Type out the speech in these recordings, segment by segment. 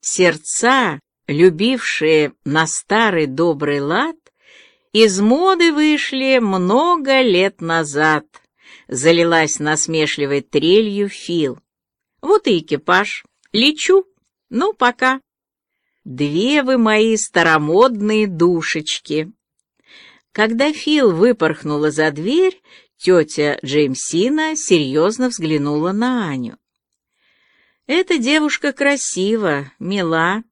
Сердца, любившие на старый добрый лад, из моды вышли много лет назад. Залилась насмешливой трелью Фил. Вот и экипаж. Лечу. Ну, пока. Две вы мои старомодные душечки. Когда Фил выпорхнула за дверь, тетя Джеймсина серьезно взглянула на Аню. Эта девушка красива, мила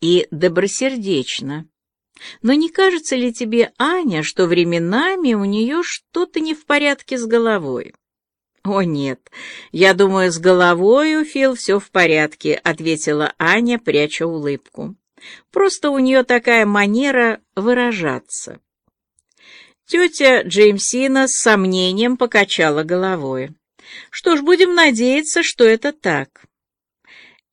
и добросердечна. Но не кажется ли тебе, Аня, что временами у нее что-то не в порядке с головой? «О, нет, я думаю, с головой у Фил все в порядке», — ответила Аня, пряча улыбку. «Просто у нее такая манера выражаться». Тетя Джеймсина с сомнением покачала головой. «Что ж, будем надеяться, что это так».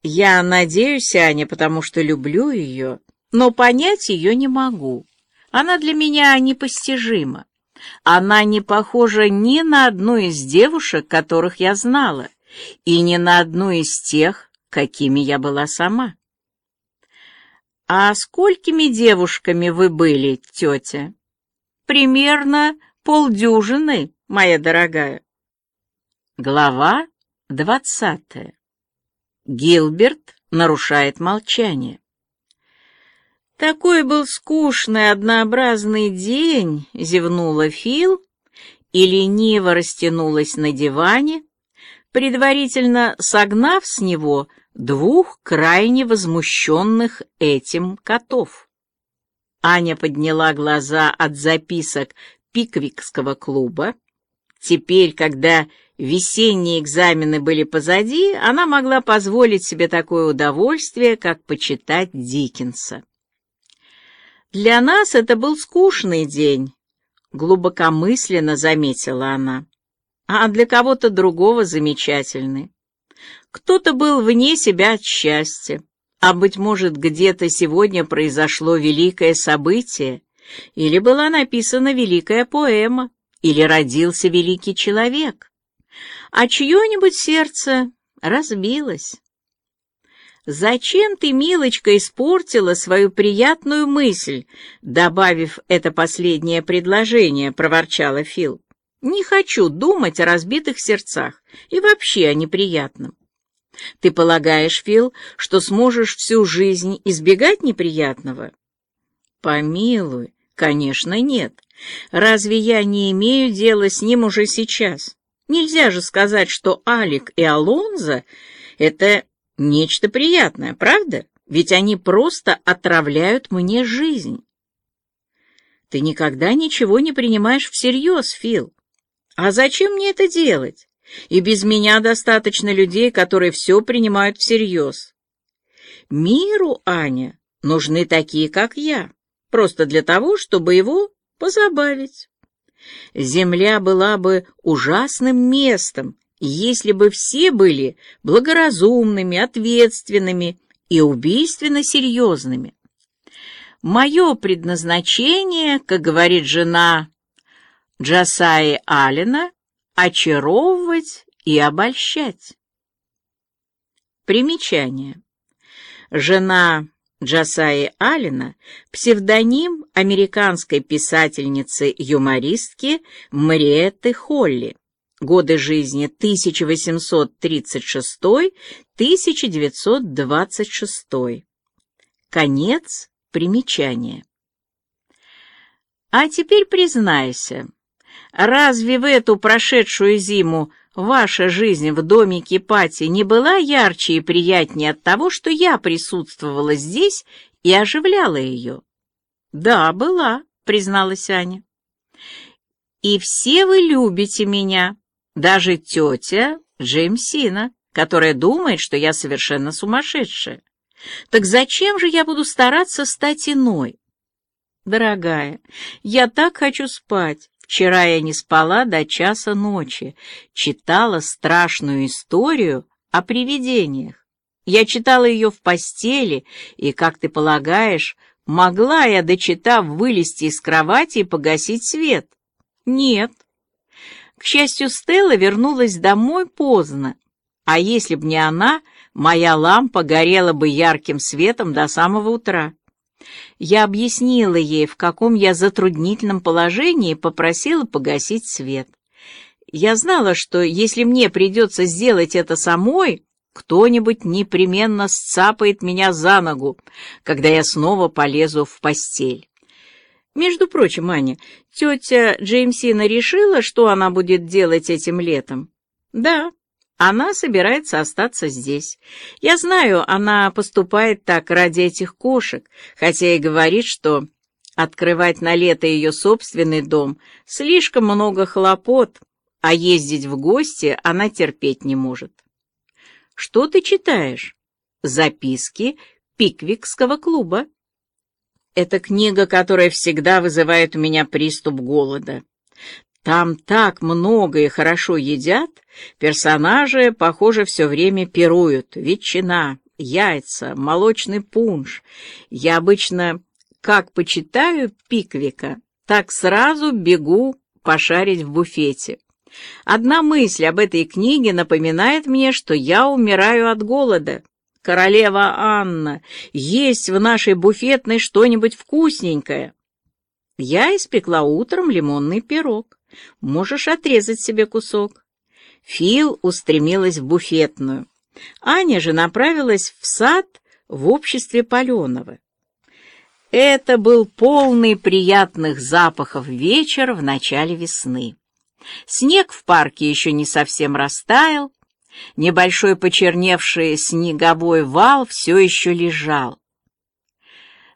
«Я надеюсь, Аня, потому что люблю ее, но понять ее не могу. Она для меня непостижима. Она не похожа ни на одну из девушек, которых я знала, и ни на одну из тех, какими я была сама. «А сколькими девушками вы были, тетя?» «Примерно полдюжины, моя дорогая». Глава двадцатая. Гилберт нарушает молчание. «Такой был скучный, однообразный день», — зевнула Фил и лениво растянулась на диване, предварительно согнав с него двух крайне возмущенных этим котов. Аня подняла глаза от записок Пиквикского клуба. Теперь, когда весенние экзамены были позади, она могла позволить себе такое удовольствие, как почитать Диккенса. Для нас это был скучный день, глубокомысленно заметила она. А для кого-то другого замечательный. Кто-то был вне себя от счастья, а быть может, где-то сегодня произошло великое событие, или была написана великая поэма, или родился великий человек, а чье-нибудь сердце разбилось. «Зачем ты, милочка, испортила свою приятную мысль, добавив это последнее предложение?» — проворчала Фил. «Не хочу думать о разбитых сердцах и вообще о неприятном. Ты полагаешь, Фил, что сможешь всю жизнь избегать неприятного?» «Помилуй, конечно, нет. Разве я не имею дела с ним уже сейчас? Нельзя же сказать, что Алик и Алонзо — это Нечто приятное, правда? Ведь они просто отравляют мне жизнь. Ты никогда ничего не принимаешь всерьез, Фил. А зачем мне это делать? И без меня достаточно людей, которые все принимают всерьез. Миру, Аня, нужны такие, как я, просто для того, чтобы его позабавить. Земля была бы ужасным местом, если бы все были благоразумными, ответственными и убийственно серьезными. Мое предназначение, как говорит жена Джасаи Алина, очаровывать и обольщать. Примечание. Жена Джасаи Алина – псевдоним американской писательницы-юмористки Мариетты Холли годы жизни 1836-1926. Конец примечания. А теперь признайся, разве в эту прошедшую зиму ваша жизнь в домике Пати не была ярче и приятнее от того, что я присутствовала здесь и оживляла ее? Да, была, призналась Аня. И все вы любите меня, даже тетя Джеймсина, которая думает, что я совершенно сумасшедшая. Так зачем же я буду стараться стать иной? Дорогая, я так хочу спать. Вчера я не спала до часа ночи, читала страшную историю о привидениях. Я читала ее в постели, и, как ты полагаешь, могла я, дочитав, вылезти из кровати и погасить свет? Нет, к счастью, Стелла вернулась домой поздно, а если б не она, моя лампа горела бы ярким светом до самого утра. Я объяснила ей, в каком я затруднительном положении, попросила погасить свет. Я знала, что если мне придется сделать это самой, кто-нибудь непременно сцапает меня за ногу, когда я снова полезу в постель. Между прочим, Аня, тетя Джеймсина решила, что она будет делать этим летом? Да, она собирается остаться здесь. Я знаю, она поступает так ради этих кошек, хотя и говорит, что открывать на лето ее собственный дом слишком много хлопот, а ездить в гости она терпеть не может. Что ты читаешь? Записки Пиквикского клуба. Это книга, которая всегда вызывает у меня приступ голода. Там так много и хорошо едят, персонажи, похоже, все время пируют. Ветчина, яйца, молочный пунш. Я обычно, как почитаю Пиквика, так сразу бегу пошарить в буфете. Одна мысль об этой книге напоминает мне, что я умираю от голода. Королева Анна, есть в нашей буфетной что-нибудь вкусненькое? Я испекла утром лимонный пирог. Можешь отрезать себе кусок. Фил устремилась в буфетную. Аня же направилась в сад в обществе Паленова. Это был полный приятных запахов вечер в начале весны. Снег в парке еще не совсем растаял, небольшой почерневший снеговой вал все еще лежал.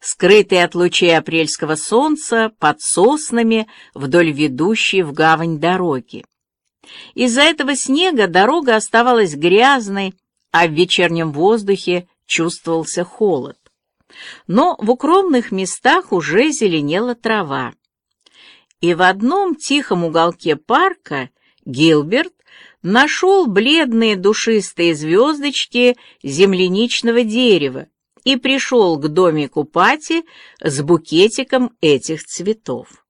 Скрытый от лучей апрельского солнца под соснами вдоль ведущей в гавань дороги. Из-за этого снега дорога оставалась грязной, а в вечернем воздухе чувствовался холод. Но в укромных местах уже зеленела трава и в одном тихом уголке парка Гилберт нашел бледные душистые звездочки земляничного дерева и пришел к домику Пати с букетиком этих цветов.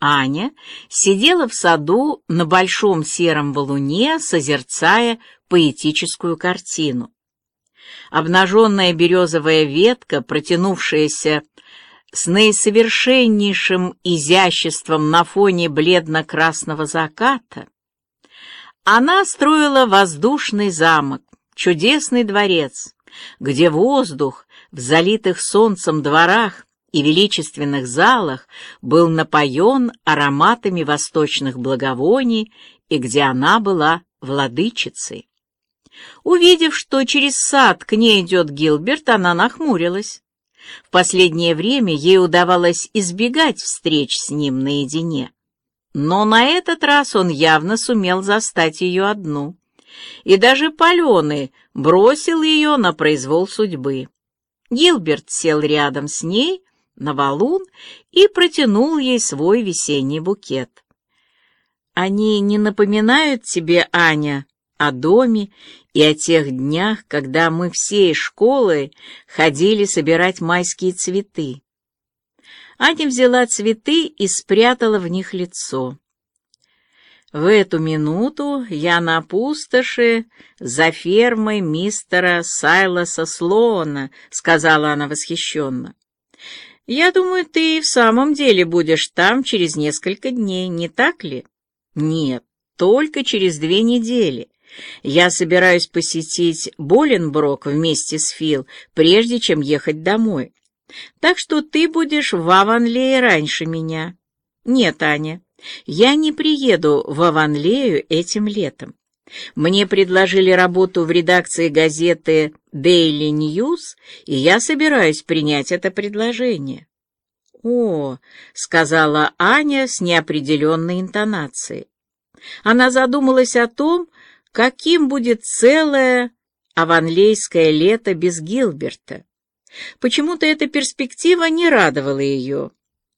Аня сидела в саду на большом сером валуне, созерцая поэтическую картину. Обнаженная березовая ветка, протянувшаяся с наисовершеннейшим изяществом на фоне бледно-красного заката, она строила воздушный замок, чудесный дворец, где воздух в залитых солнцем дворах и величественных залах был напоен ароматами восточных благовоний и где она была владычицей. Увидев, что через сад к ней идет Гилберт, она нахмурилась. В последнее время ей удавалось избегать встреч с ним наедине. Но на этот раз он явно сумел застать ее одну. И даже паленый бросил ее на произвол судьбы. Гилберт сел рядом с ней на валун и протянул ей свой весенний букет. «Они не напоминают тебе, Аня, о доме и о тех днях, когда мы всей школы ходили собирать майские цветы. Аня взяла цветы и спрятала в них лицо. В эту минуту я на пустоши за фермой мистера Сайлоса Слоона, сказала она восхищенно. Я думаю, ты и в самом деле будешь там через несколько дней, не так ли? Нет, только через две недели. Я собираюсь посетить Боленброк вместе с Фил, прежде чем ехать домой. Так что ты будешь в Аванлее раньше меня. Нет, Аня, я не приеду в Аванлею этим летом. Мне предложили работу в редакции газеты Daily News, и я собираюсь принять это предложение. «О», — сказала Аня с неопределенной интонацией. Она задумалась о том, каким будет целое аванлейское лето без Гилберта. Почему-то эта перспектива не радовала ее.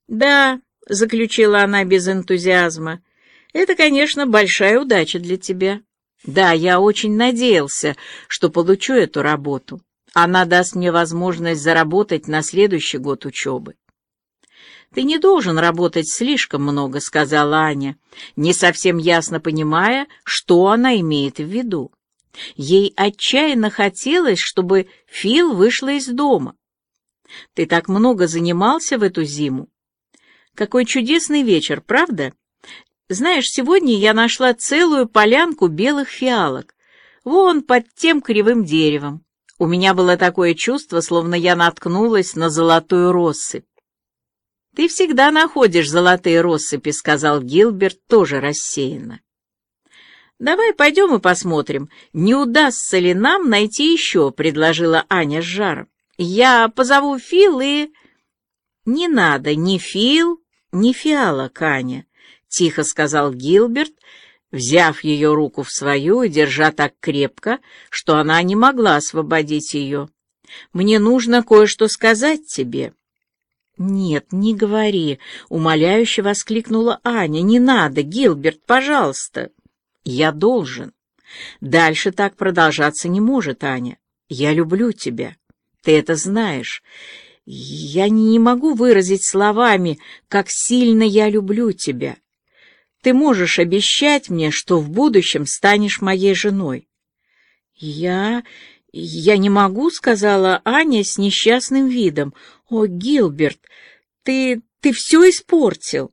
«Да», — заключила она без энтузиазма, — «это, конечно, большая удача для тебя. Да, я очень надеялся, что получу эту работу. Она даст мне возможность заработать на следующий год учебы. «Ты не должен работать слишком много», — сказала Аня, не совсем ясно понимая, что она имеет в виду. Ей отчаянно хотелось, чтобы Фил вышла из дома. Ты так много занимался в эту зиму. Какой чудесный вечер, правда? Знаешь, сегодня я нашла целую полянку белых фиалок. Вон под тем кривым деревом. У меня было такое чувство, словно я наткнулась на золотую россыпь. «Ты всегда находишь золотые россыпи», — сказал Гилберт тоже рассеянно. «Давай пойдем и посмотрим, не удастся ли нам найти еще», — предложила Аня с жаром. «Я позову Фил и...» «Не надо ни Фил, ни фиалок, Аня», — тихо сказал Гилберт, взяв ее руку в свою и держа так крепко, что она не могла освободить ее. «Мне нужно кое-что сказать тебе». «Нет, не говори», — умоляюще воскликнула Аня. «Не надо, Гилберт, пожалуйста». «Я должен. Дальше так продолжаться не может, Аня. Я люблю тебя. Ты это знаешь. Я не могу выразить словами, как сильно я люблю тебя. Ты можешь обещать мне, что в будущем станешь моей женой?» «Я... я не могу», — сказала Аня с несчастным видом. «О, Гилберт, ты... ты все испортил!»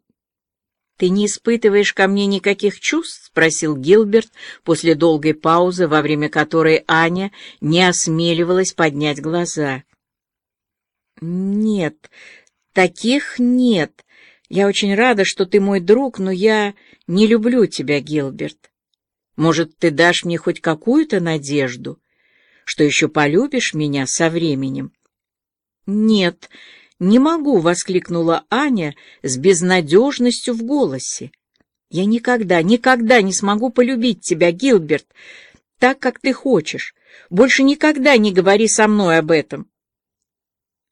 «Ты не испытываешь ко мне никаких чувств?» — спросил Гилберт после долгой паузы, во время которой Аня не осмеливалась поднять глаза. «Нет, таких нет. Я очень рада, что ты мой друг, но я не люблю тебя, Гилберт. Может, ты дашь мне хоть какую-то надежду, что еще полюбишь меня со временем? Нет, не могу, воскликнула Аня с безнадежностью в голосе. Я никогда, никогда не смогу полюбить тебя, Гилберт, так, как ты хочешь. Больше никогда не говори со мной об этом.